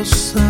emoção.